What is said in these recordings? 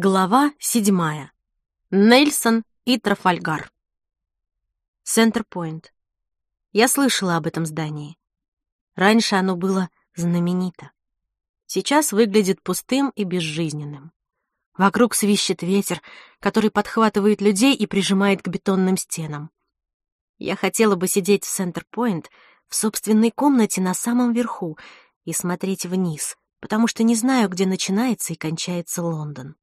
Глава седьмая. Нельсон и Трафальгар. Центр-Пойнт. Я слышала об этом здании. Раньше оно было знаменито. Сейчас выглядит пустым и безжизненным. Вокруг свищет ветер, который подхватывает людей и прижимает к бетонным стенам. Я хотела бы сидеть в Центр-Пойнт в собственной комнате на самом верху и смотреть вниз, потому что не знаю, где начинается и кончается Лондон.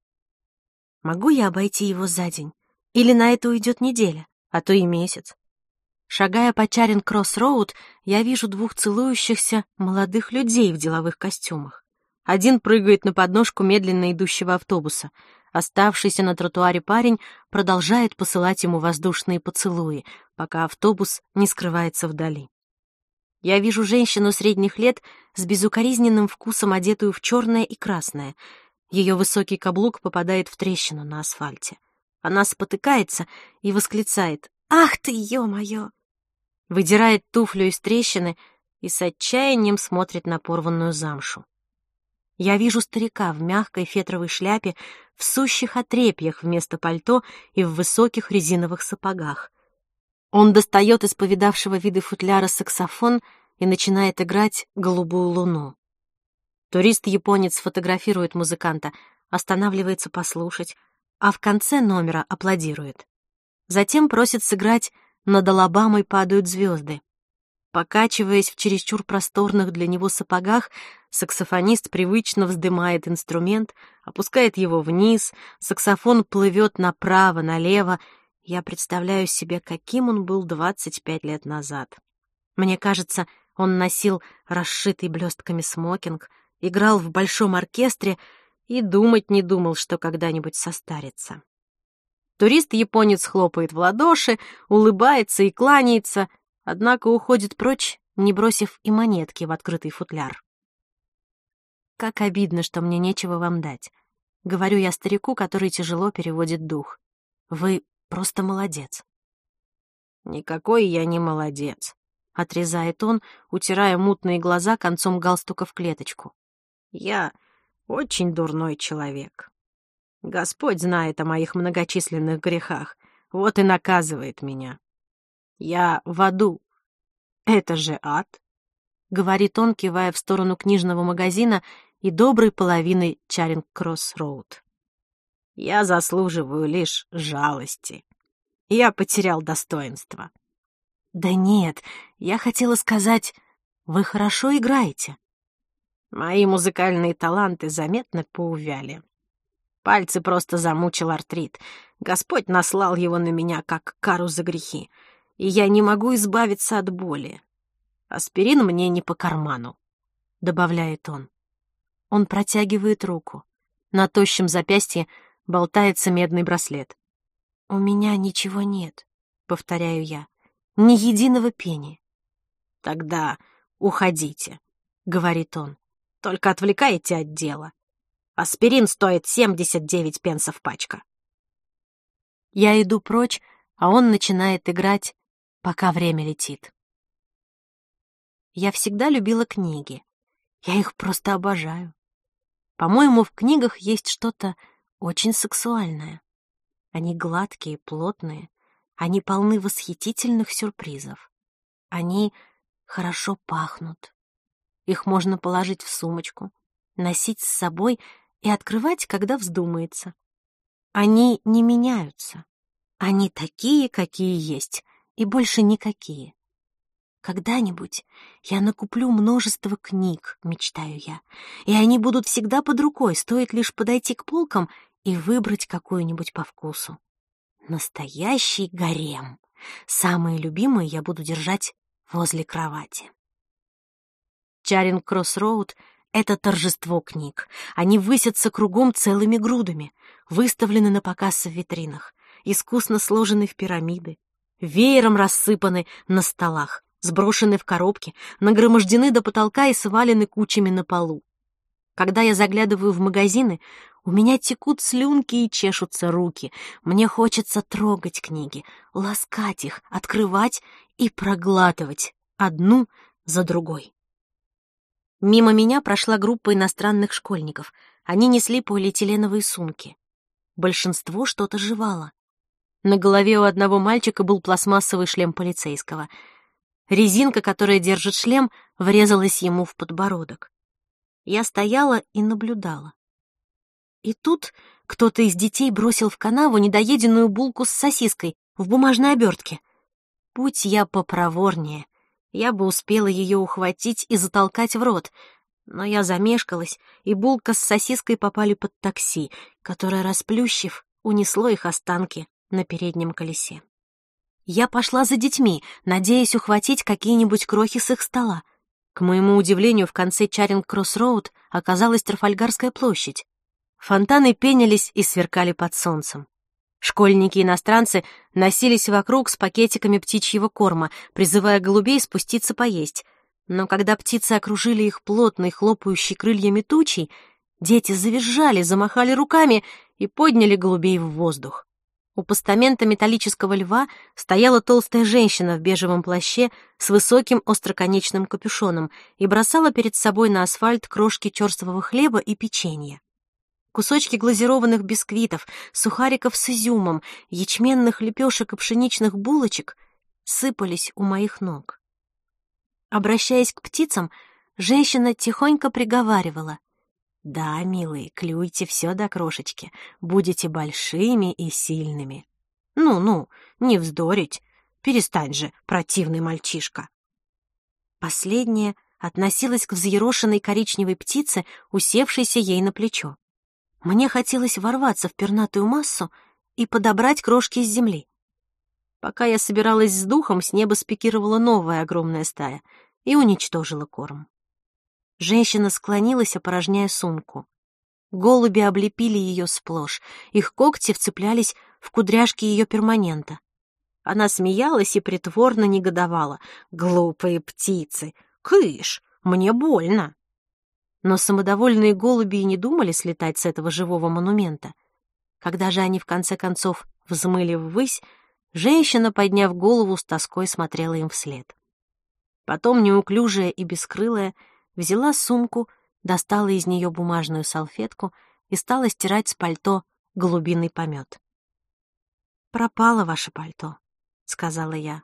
Могу я обойти его за день? Или на это уйдет неделя, а то и месяц? Шагая по Чаринг-Кросс-Роуд, я вижу двух целующихся молодых людей в деловых костюмах. Один прыгает на подножку медленно идущего автобуса. Оставшийся на тротуаре парень продолжает посылать ему воздушные поцелуи, пока автобус не скрывается вдали. Я вижу женщину средних лет с безукоризненным вкусом, одетую в черное и красное — ее высокий каблук попадает в трещину на асфальте. Она спотыкается и восклицает «Ах ты, ё-моё!» Выдирает туфлю из трещины и с отчаянием смотрит на порванную замшу. Я вижу старика в мягкой фетровой шляпе, в сущих отрепьях вместо пальто и в высоких резиновых сапогах. Он достает из повидавшего виды футляра саксофон и начинает играть «Голубую луну». Турист-японец фотографирует музыканта, останавливается послушать, а в конце номера аплодирует. Затем просит сыграть «Над Алабамой падают звезды». Покачиваясь в чересчур просторных для него сапогах, саксофонист привычно вздымает инструмент, опускает его вниз, саксофон плывет направо, налево. Я представляю себе, каким он был 25 лет назад. Мне кажется, он носил расшитый блестками смокинг, играл в большом оркестре и думать не думал, что когда-нибудь состарится. Турист-японец хлопает в ладоши, улыбается и кланяется, однако уходит прочь, не бросив и монетки в открытый футляр. «Как обидно, что мне нечего вам дать», — говорю я старику, который тяжело переводит дух. «Вы просто молодец». «Никакой я не молодец», — отрезает он, утирая мутные глаза концом галстука в клеточку. Я очень дурной человек. Господь знает о моих многочисленных грехах, вот и наказывает меня. Я в аду. Это же ад, — говорит он, кивая в сторону книжного магазина и доброй половины Чаринг-Кросс-Роуд. Я заслуживаю лишь жалости. Я потерял достоинство. Да нет, я хотела сказать, вы хорошо играете. Мои музыкальные таланты заметно поувяли. Пальцы просто замучил артрит. Господь наслал его на меня, как кару за грехи, и я не могу избавиться от боли. Аспирин мне не по карману, — добавляет он. Он протягивает руку. На тощем запястье болтается медный браслет. «У меня ничего нет», — повторяю я. «Ни единого пени». «Тогда уходите», — говорит он. Только отвлекаете от дела. Аспирин стоит 79 пенсов пачка. Я иду прочь, а он начинает играть, пока время летит. Я всегда любила книги. Я их просто обожаю. По-моему, в книгах есть что-то очень сексуальное. Они гладкие, плотные, они полны восхитительных сюрпризов. Они хорошо пахнут. Их можно положить в сумочку, носить с собой и открывать, когда вздумается. Они не меняются. Они такие, какие есть, и больше никакие. Когда-нибудь я накуплю множество книг, мечтаю я, и они будут всегда под рукой, стоит лишь подойти к полкам и выбрать какую-нибудь по вкусу. Настоящий гарем. Самые любимые я буду держать возле кровати. Чаринг-Кросс-Роуд — это торжество книг. Они высятся кругом целыми грудами, выставлены на показ в витринах, искусно сложены в пирамиды, веером рассыпаны на столах, сброшены в коробки, нагромождены до потолка и свалены кучами на полу. Когда я заглядываю в магазины, у меня текут слюнки и чешутся руки. Мне хочется трогать книги, ласкать их, открывать и проглатывать одну за другой. Мимо меня прошла группа иностранных школьников. Они несли полиэтиленовые сумки. большинство что-то жевало. На голове у одного мальчика был пластмассовый шлем полицейского. Резинка, которая держит шлем, врезалась ему в подбородок. Я стояла и наблюдала. И тут кто-то из детей бросил в канаву недоеденную булку с сосиской в бумажной обертке. Будь я попроворнее, я бы успела ее ухватить и затолкать в рот, но я замешкалась, и булка с сосиской попали под такси, которое, расплющив, унесло их останки на переднем колесе. Я пошла за детьми, надеясь ухватить какие-нибудь крохи с их стола. К моему удивлению, в конце Чаринг-Кросс-Роуд оказалась Трафальгарская площадь. Фонтаны пенились и сверкали под солнцем. Школьники-иностранцы носились вокруг с пакетиками птичьего корма, призывая голубей спуститься поесть. Но когда птицы окружили их плотной, хлопающей крыльями тучей, дети завизжали, замахали руками и подняли голубей в воздух. У постамента металлического льва стояла толстая женщина в бежевом плаще с высоким остроконечным капюшоном и бросала перед собой на асфальт крошки черствого хлеба и печенья. Кусочки глазированных бисквитов, сухариков с изюмом, ячменных лепешек и пшеничных булочек сыпались у моих ног. Обращаясь к птицам, женщина тихонько приговаривала. Да, милые, клюйте все до крошечки, будете большими и сильными. Ну-ну, не вздорить, перестань же, противный мальчишка. Последняя относилась к взъерошенной коричневой птице, усевшейся ей на плечо. Мне хотелось ворваться в пернатую массу и подобрать крошки из земли. Пока я собиралась с духом, с неба спикировала новая огромная стая и уничтожила корм. Женщина склонилась, опорожняя сумку. Голуби облепили ее сплошь, их когти вцеплялись в кудряшки ее перманента. Она смеялась и притворно негодовала. «Глупые птицы! Кыш! Мне больно!» Но самодовольные голуби и не думали слетать с этого живого монумента. Когда же они в конце концов взмыли ввысь, женщина, подняв голову, с тоской смотрела им вслед. Потом, неуклюжая и бескрылая, взяла сумку, достала из нее бумажную салфетку и стала стирать с пальто голубиный помет. «Пропало ваше пальто», — сказала я.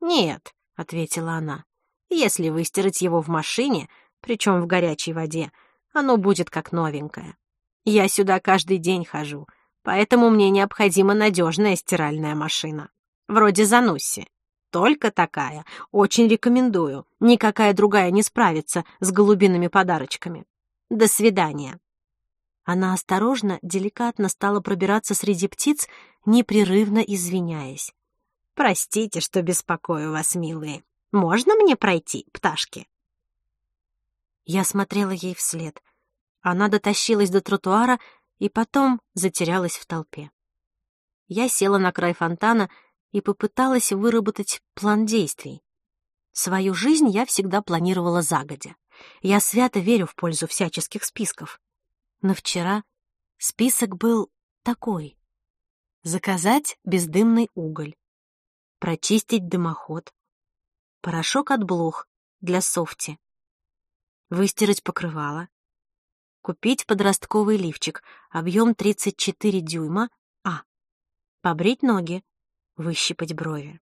«Нет», — ответила она, — «если выстирать его в машине, причем в горячей воде, оно будет как новенькое. Я сюда каждый день хожу, поэтому мне необходима надежная стиральная машина, вроде Занусси. Только такая. Очень рекомендую. Никакая другая не справится с голубиными подарочками. До свидания. Она осторожно, деликатно стала пробираться среди птиц, непрерывно извиняясь. «Простите, что беспокою вас, милые. Можно мне пройти, пташки?» Я смотрела ей вслед. Она дотащилась до тротуара и потом затерялась в толпе. Я села на край фонтана и попыталась выработать план действий. Свою жизнь я всегда планировала загодя. Я свято верю в пользу всяческих списков. Но вчера список был такой. Заказать бездымный уголь, прочистить дымоход, порошок от блох для софти, выстирать покрывало, купить подростковый лифчик, объем 34 дюйма, а, побрить ноги, выщипать брови.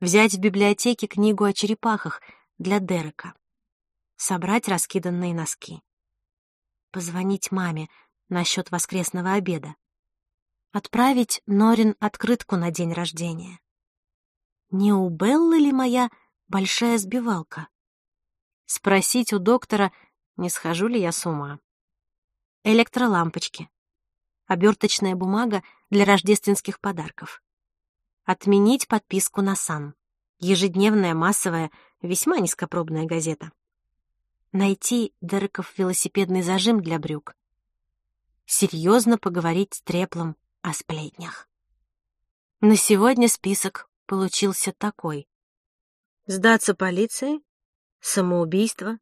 Взять в библиотеке книгу о черепахах для Дерека. Собрать раскиданные носки. Позвонить маме насчет воскресного обеда. Отправить Норин открытку на день рождения. Не у Беллы ли моя большая сбивалка? Спросить у доктора, не схожу ли я с ума. Электролампочки. Оберточная бумага для рождественских подарков. Отменить подписку на САН. Ежедневная, массовая, весьма низкопробная газета. Найти Дереков велосипедный зажим для брюк. Серьезно поговорить с Треплом о сплетнях. На сегодня список получился такой. Сдаться полиции, самоубийство,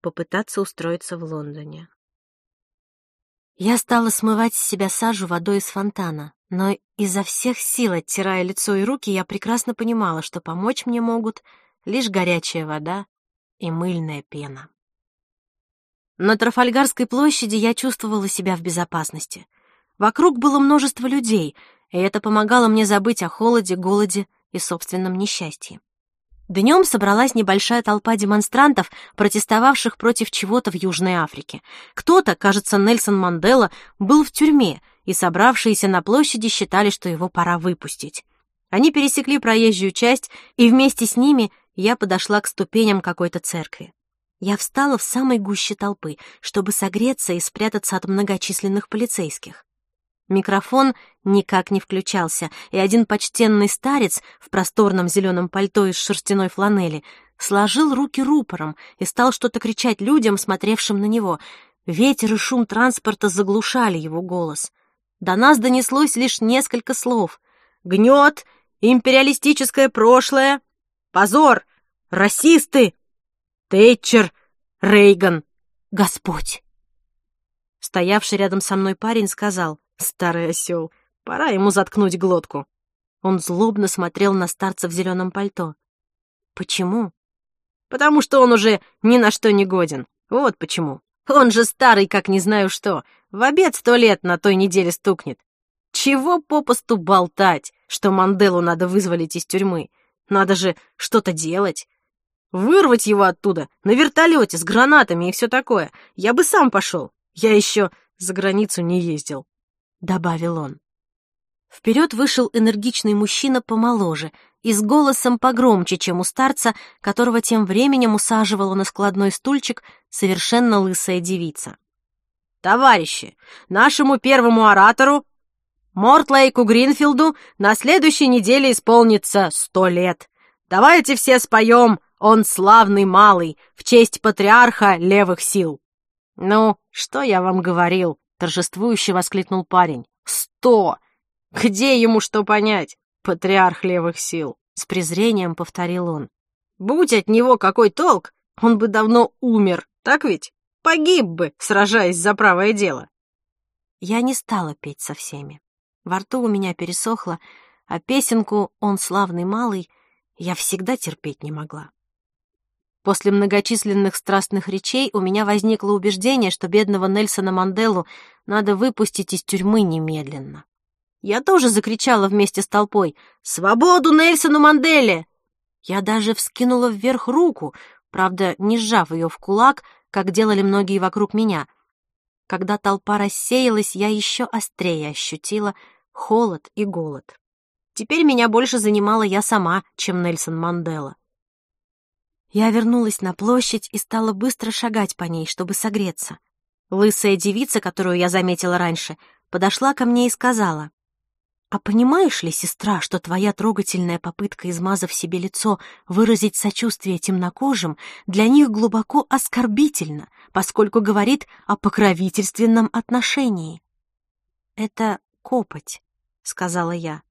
попытаться устроиться в Лондоне. Я стала смывать с себя сажу водой из фонтана, но изо всех сил, оттирая лицо и руки, я прекрасно понимала, что помочь мне могут лишь горячая вода и мыльная пена. На Трафальгарской площади я чувствовала себя в безопасности. Вокруг было множество людей, и это помогало мне забыть о холоде, голоде и собственном несчастье. Днем собралась небольшая толпа демонстрантов, протестовавших против чего-то в Южной Африке. Кто-то, кажется, Нельсон Мандела, был в тюрьме, и собравшиеся на площади считали, что его пора выпустить. Они пересекли проезжую часть, и вместе с ними я подошла к ступеням какой-то церкви. Я встала в самой гуще толпы, чтобы согреться и спрятаться от многочисленных полицейских. Микрофон никак не включался, и один почтенный старец в просторном зеленом пальто из шерстяной фланели сложил руки рупором и стал что-то кричать людям, смотревшим на него. Ветер и шум транспорта заглушали его голос. До нас донеслось лишь несколько слов. «Гнет! Империалистическое прошлое! Позор! Расисты! Тэтчер! Рейган! Господь!» Стоявший рядом со мной парень сказал, Старый осел. Пора ему заткнуть глотку. Он злобно смотрел на старца в зеленом пальто. Почему? Потому что он уже ни на что не годен. Вот почему. Он же старый, как не знаю что. В обед сто лет на той неделе стукнет. Чего попусту болтать, что Манделу надо вызволить из тюрьмы? Надо же что-то делать. Вырвать его оттуда, на вертолете, с гранатами и все такое. Я бы сам пошел. Я еще за границу не ездил добавил он. Вперед вышел энергичный мужчина помоложе и с голосом погромче, чем у старца, которого тем временем усаживала на складной стульчик совершенно лысая девица. «Товарищи, нашему первому оратору, Мортлейку Гринфилду, на следующей неделе исполнится сто лет. Давайте все споем «Он славный малый» в честь патриарха левых сил». «Ну, что я вам говорил?» Торжествующе воскликнул парень. «Сто! Где ему что понять? Патриарх левых сил!» С презрением повторил он. «Будь от него какой толк, он бы давно умер, так ведь? Погиб бы, сражаясь за правое дело!» Я не стала петь со всеми. Во рту у меня пересохло, а песенку «Он славный малый» я всегда терпеть не могла. После многочисленных страстных речей у меня возникло убеждение, что бедного Нельсона Манделу надо выпустить из тюрьмы немедленно. Я тоже закричала вместе с толпой «Свободу Нельсону Манделе!» Я даже вскинула вверх руку, правда, не сжав ее в кулак, как делали многие вокруг меня. Когда толпа рассеялась, я еще острее ощутила холод и голод. Теперь меня больше занимала я сама, чем Нельсон Мандела. Я вернулась на площадь и стала быстро шагать по ней, чтобы согреться. Лысая девица, которую я заметила раньше, подошла ко мне и сказала, «А понимаешь ли, сестра, что твоя трогательная попытка, измазав себе лицо, выразить сочувствие темнокожим, для них глубоко оскорбительно, поскольку говорит о покровительственном отношении?» «Это копоть», — сказала я.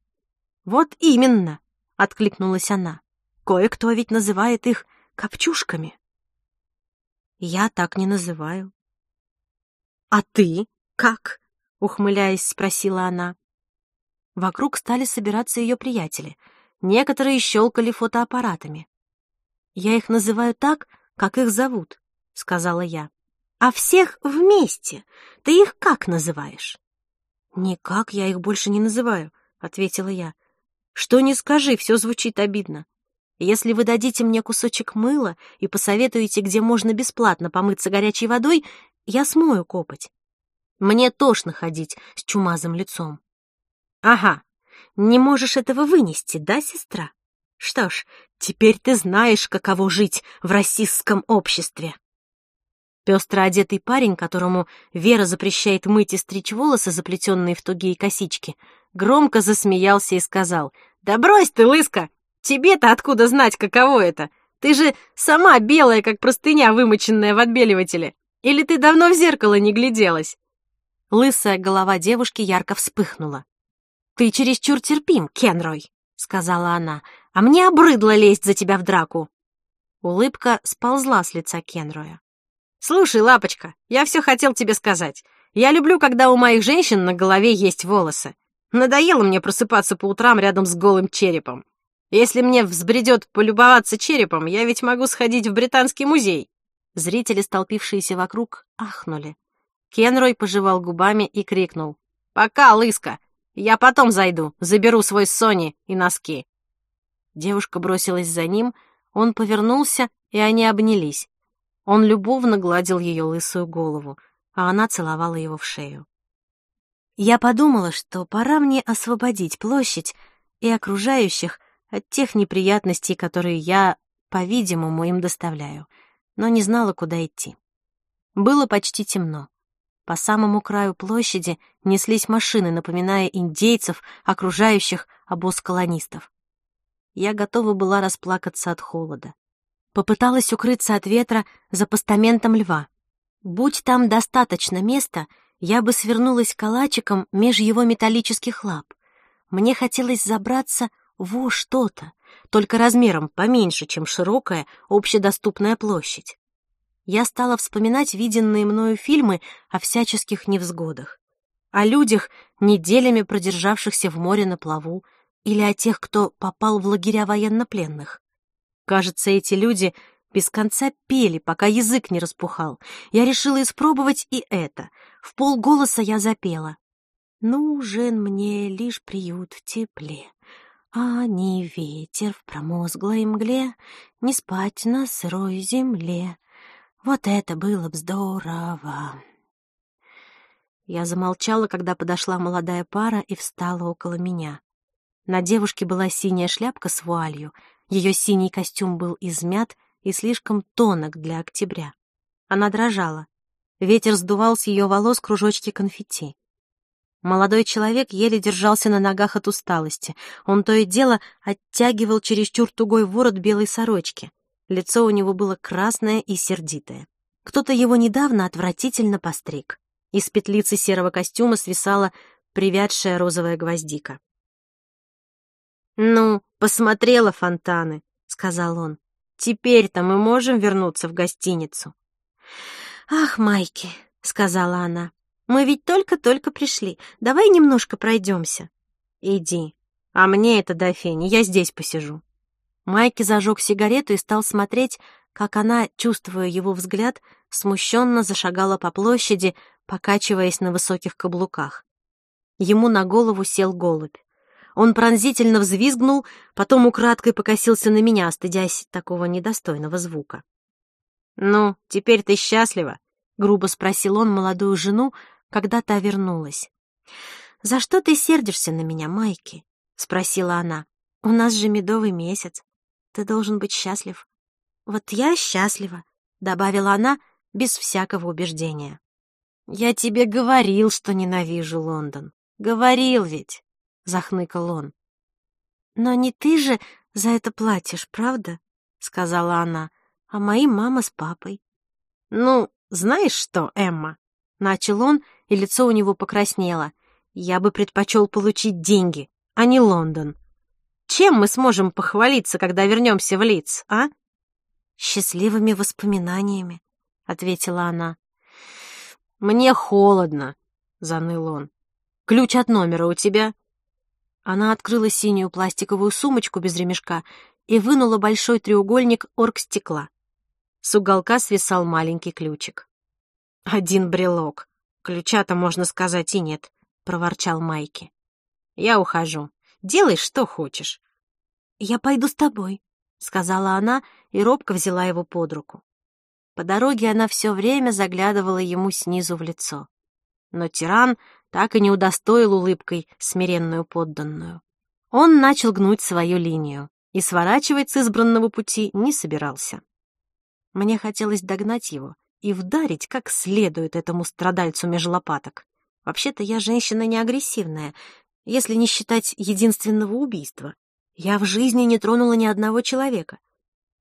«Вот именно», — откликнулась она. «Кое-кто ведь называет их копчушками. Я так не называю. А ты как? Ухмыляясь, спросила она. Вокруг стали собираться ее приятели. Некоторые щелкали фотоаппаратами. Я их называю так, как их зовут, сказала я. А всех вместе ты их как называешь? Никак я их больше не называю, ответила я. Что ни скажи, все звучит обидно. Если вы дадите мне кусочек мыла и посоветуете, где можно бесплатно помыться горячей водой, я смою копоть. Мне тошно ходить с чумазым лицом. Ага, не можешь этого вынести, да, сестра? Что ж, теперь ты знаешь, каково жить в расистском обществе. Пестро одетый парень, которому Вера запрещает мыть и стричь волосы, заплетенные в тугие косички, громко засмеялся и сказал, «Да брось ты, лыска! Тебе-то откуда знать, каково это? Ты же сама белая, как простыня, вымоченная в отбеливателе. Или ты давно в зеркало не гляделась?» Лысая голова девушки ярко вспыхнула. «Ты чересчур терпим, Кенрой», — сказала она, «а мне обрыдло лезть за тебя в драку». Улыбка сползла с лица Кенроя. «Слушай, лапочка, я все хотел тебе сказать. Я люблю, когда у моих женщин на голове есть волосы. Надоело мне просыпаться по утрам рядом с голым черепом. Если мне взбредет полюбоваться черепом, я ведь могу сходить в Британский музей». Зрители, столпившиеся вокруг, ахнули. Кенрой пожевал губами и крикнул. Пока, лыска. Я потом зайду, заберу свой Сони и носки». Девушка бросилась за ним, он повернулся, и они обнялись. Он любовно гладил ее лысую голову, а она целовала его в шею. Я подумала, что пора мне освободить площадь и окружающих от тех неприятностей, которые я, по-видимому, им доставляю, но не знала, куда идти. Было почти темно. По самому краю площади неслись машины, напоминая индейцев, окружающих обоз колонистов. Я готова была расплакаться от холода. Попыталась укрыться от ветра за постаментом льва. Будь там достаточно места, я бы свернулась калачиком меж его металлических лап. Мне хотелось забраться во что-то, только размером поменьше, чем широкая общедоступная площадь. Я стала вспоминать виденные мною фильмы о всяческих невзгодах, о людях, неделями продержавшихся в море на плаву, или о тех, кто попал в лагеря военнопленных. Кажется, эти люди без конца пели, пока язык не распухал. Я решила испробовать и это. В полголоса я запела. «Нужен мне лишь приют в тепле, а не ветер в промозглой мгле, не спать на сырой земле. Вот это было б здорово!» Я замолчала, когда подошла молодая пара и встала около меня. На девушке была синяя шляпка с вуалью, ее синий костюм был измят и слишком тонок для октября. Она дрожала. Ветер сдувал с ее волос кружочки конфетти. Молодой человек еле держался на ногах от усталости. Он то и дело оттягивал чересчур тугой ворот белой сорочки. Лицо у него было красное и сердитое. Кто-то его недавно отвратительно постриг. Из петлицы серого костюма свисала привядшая розовая гвоздика. «Ну, посмотрела фонтаны», — сказал он. «Теперь-то мы можем вернуться в гостиницу». «Ах, Майки», — сказала она, — «мы ведь только-только пришли. Давай немножко пройдемся». «Иди. А мне это до фени, я здесь посижу». Майки зажег сигарету и стал смотреть, как она, чувствуя его взгляд, смущенно зашагала по площади, покачиваясь на высоких каблуках. Ему на голову сел голубь. Он пронзительно взвизгнул, потом украдкой покосился на меня, стыдясь такого недостойного звука. «Ну, теперь ты счастлива?» — грубо спросил он молодую жену, когда та вернулась. «За что ты сердишься на меня, Майки?» — спросила она. «У нас же медовый месяц. Ты должен быть счастлив». «Вот я счастлива», — добавила она без всякого убеждения. «Я тебе говорил, что ненавижу Лондон. Говорил ведь». — захныкал он. «Но не ты же за это платишь, правда?» — сказала она. «А мои мама с папой». «Ну, знаешь что, Эмма?» — начал он, и лицо у него покраснело. «Я бы предпочел получить деньги, а не Лондон. Чем мы сможем похвалиться, когда вернемся в Лиц, а?» «Счастливыми воспоминаниями», — ответила она. «Мне холодно», — заныл он. «Ключ от номера у тебя?» Она открыла синюю пластиковую сумочку без ремешка и вынула большой треугольник оргстекла. С уголка свисал маленький ключик. «Один брелок. Ключа-то, можно сказать, и нет», — проворчал Майки. «Я ухожу. Делай, что хочешь». «Я пойду с тобой», — сказала она и робко взяла его под руку. По дороге она все время заглядывала ему снизу в лицо. Но тиран так и не удостоил улыбкой смиренную подданную. Он начал гнуть свою линию и сворачивать с избранного пути не собирался. Мне хотелось догнать его и вдарить как следует этому страдальцу меж лопаток. Вообще-то я женщина не агрессивная, если не считать единственного убийства. Я в жизни не тронула ни одного человека.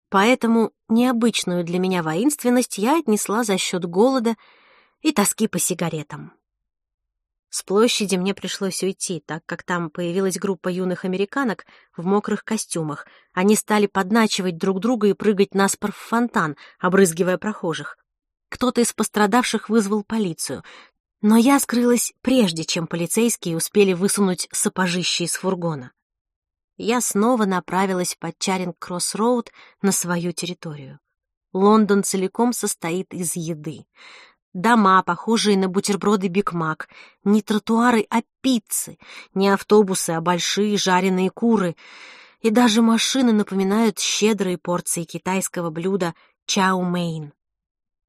Поэтому необычную для меня воинственность я отнесла за счет голода и тоски по сигаретам. С площади мне пришлось уйти, так как там появилась группа юных американок в мокрых костюмах. Они стали подначивать друг друга и прыгать на спор в фонтан, обрызгивая прохожих. Кто-то из пострадавших вызвал полицию, но я скрылась прежде, чем полицейские успели высунуть сапожище из фургона. Я снова направилась под Чаринг-Кросс-Роуд на свою территорию. Лондон целиком состоит из еды. Дома, похожие на бутерброды Биг Мак. Не тротуары, а пиццы. Не автобусы, а большие жареные куры. И даже машины напоминают щедрые порции китайского блюда чау мейн.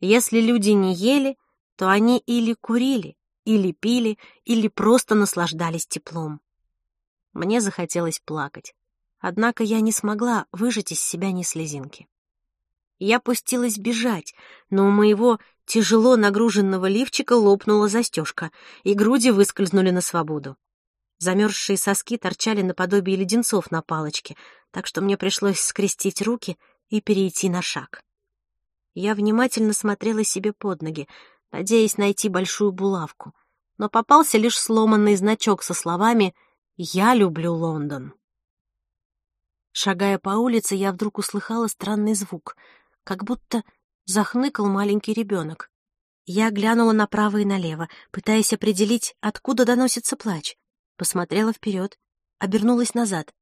Если люди не ели, то они или курили, или пили, или просто наслаждались теплом. Мне захотелось плакать. Однако я не смогла выжать из себя ни слезинки. Я пустилась бежать, но у моего тяжело нагруженного лифчика лопнула застежка, и груди выскользнули на свободу. Замерзшие соски торчали наподобие леденцов на палочке, так что мне пришлось скрестить руки и перейти на шаг. Я внимательно смотрела себе под ноги, надеясь найти большую булавку, но попался лишь сломанный значок со словами «Я люблю Лондон». Шагая по улице, я вдруг услыхала странный звук — как будто захныкал маленький ребенок. Я глянула направо и налево, пытаясь определить, откуда доносится плач. Посмотрела вперед, обернулась назад.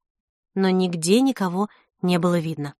Но нигде никого не было видно.